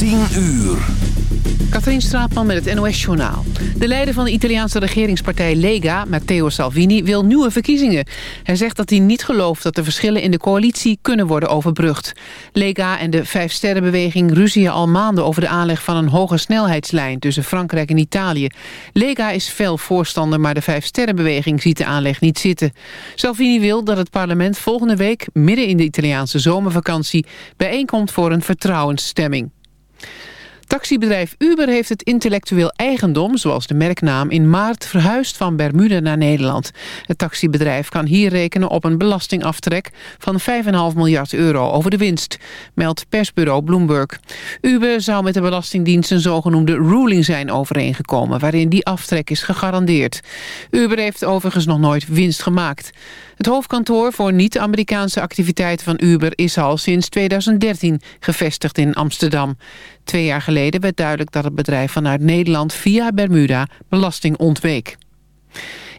10 uur. Katrien Straatman met het NOS-journaal. De leider van de Italiaanse regeringspartij Lega, Matteo Salvini, wil nieuwe verkiezingen. Hij zegt dat hij niet gelooft dat de verschillen in de coalitie kunnen worden overbrugd. Lega en de Vijfsterrenbeweging ruzien al maanden over de aanleg van een hoge snelheidslijn tussen Frankrijk en Italië. Lega is fel voorstander, maar de Vijfsterrenbeweging ziet de aanleg niet zitten. Salvini wil dat het parlement volgende week, midden in de Italiaanse zomervakantie, bijeenkomt voor een vertrouwensstemming. Taxibedrijf Uber heeft het intellectueel eigendom, zoals de merknaam, in maart verhuisd van Bermuda naar Nederland. Het taxibedrijf kan hier rekenen op een belastingaftrek van 5,5 miljard euro over de winst, meldt persbureau Bloomberg. Uber zou met de Belastingdienst een zogenoemde ruling zijn overeengekomen, waarin die aftrek is gegarandeerd. Uber heeft overigens nog nooit winst gemaakt. Het hoofdkantoor voor niet-Amerikaanse activiteiten van Uber is al sinds 2013 gevestigd in Amsterdam. Twee jaar geleden werd duidelijk dat het bedrijf vanuit Nederland via Bermuda belasting ontweek.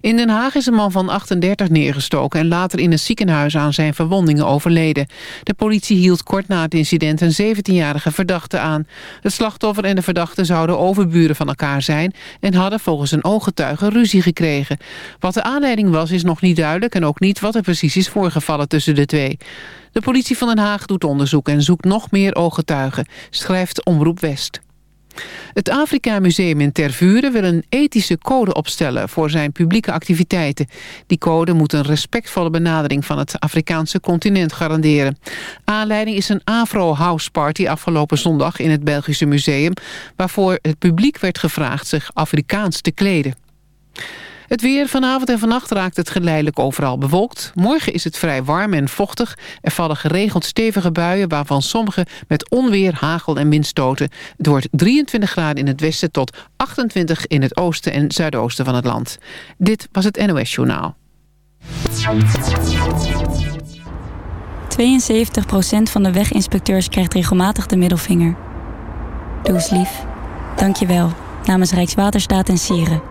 In Den Haag is een man van 38 neergestoken en later in een ziekenhuis aan zijn verwondingen overleden. De politie hield kort na het incident een 17-jarige verdachte aan. Het slachtoffer en de verdachte zouden overburen van elkaar zijn en hadden volgens een ooggetuige ruzie gekregen. Wat de aanleiding was is nog niet duidelijk en ook niet wat er precies is voorgevallen tussen de twee. De politie van Den Haag doet onderzoek en zoekt nog meer ooggetuigen, schrijft Omroep West. Het Afrika Museum in Tervuren wil een ethische code opstellen voor zijn publieke activiteiten. Die code moet een respectvolle benadering van het Afrikaanse continent garanderen. Aanleiding is een Afro-house party afgelopen zondag in het Belgische museum, waarvoor het publiek werd gevraagd zich Afrikaans te kleden. Het weer vanavond en vannacht raakt het geleidelijk overal bewolkt. Morgen is het vrij warm en vochtig. Er vallen geregeld stevige buien... waarvan sommige met onweer, hagel en windstoten. Het wordt 23 graden in het westen tot 28 in het oosten en zuidoosten van het land. Dit was het NOS Journaal. 72% van de weginspecteurs krijgt regelmatig de middelvinger. Doe lief. Dank je wel. Namens Rijkswaterstaat en Sieren.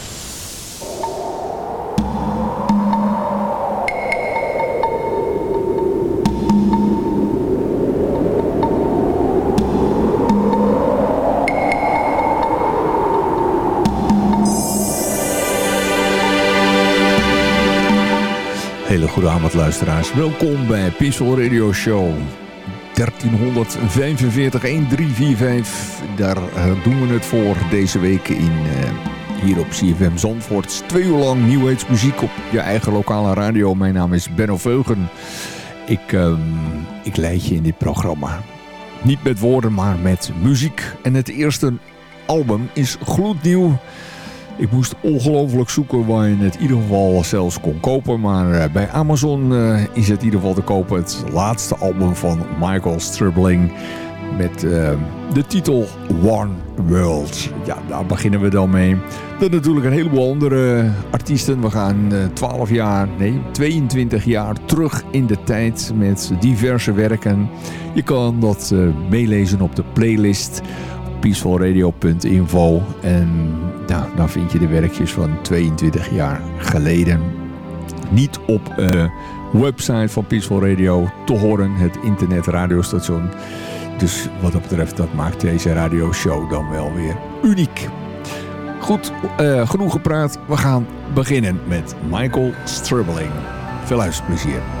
Hele goede avond luisteraars. Welkom bij Peaceful Radio Show 1345 1345. Daar eh, doen we het voor deze week in, uh, hier op CFM Zandvoort. Twee uur lang New Age muziek op je eigen lokale radio. Mijn naam is Benno Veugen. Ik, uh, ik leid je in dit programma. Niet met woorden, maar met muziek. En het eerste album is gloednieuw. Ik moest ongelooflijk zoeken waar je het in ieder geval zelfs kon kopen. Maar uh, bij Amazon uh, is het in ieder geval te kopen. Het laatste album van Michael Stribling. Met uh, de titel One World. Ja, daar beginnen we dan mee. Dan natuurlijk een heleboel andere artiesten. We gaan 12 jaar, nee 22 jaar terug in de tijd met diverse werken. Je kan dat meelezen op de playlist peacefulradio.info en nou, dan vind je de werkjes van 22 jaar geleden. Niet op uh, website van Peaceful Radio te horen, het internetradiostation. Dus wat dat betreft, dat maakt deze radioshow dan wel weer uniek. Goed, uh, genoeg gepraat. We gaan beginnen met Michael Stribling. Veel luisterplezier.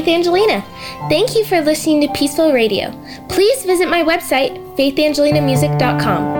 Faith Angelina. Thank you for listening to Peaceful Radio. Please visit my website, faithangelinamusic.com.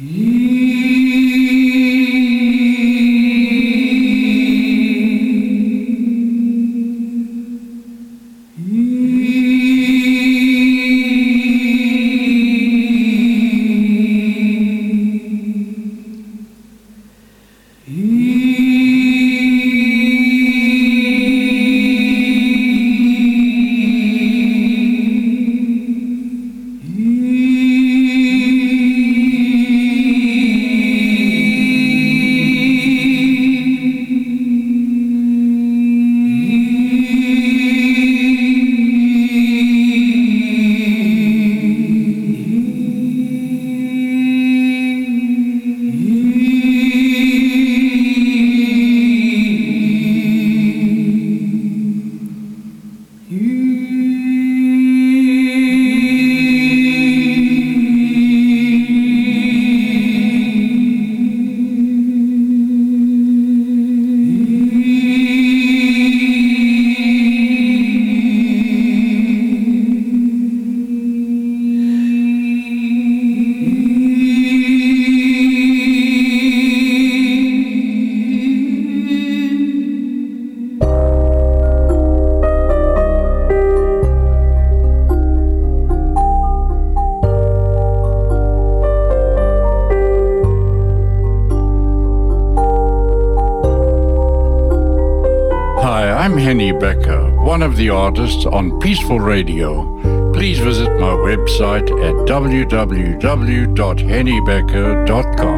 One artists on Peaceful Radio. Please visit my website at www.hennybecker.com.